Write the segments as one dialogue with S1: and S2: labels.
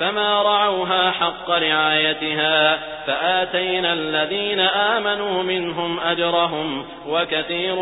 S1: فما رعوها حق رعايتها فآتينا الذين آمنوا منهم أجرهم وكثير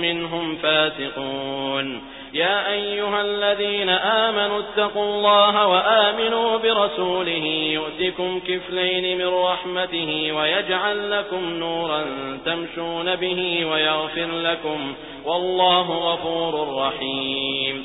S1: منهم فاتقون يا أيها الذين آمنوا اتقوا الله وآمنوا برسوله يؤتكم كفلين من رحمته ويجعل لكم نورا تمشون به ويغفر لكم والله غفور رحيم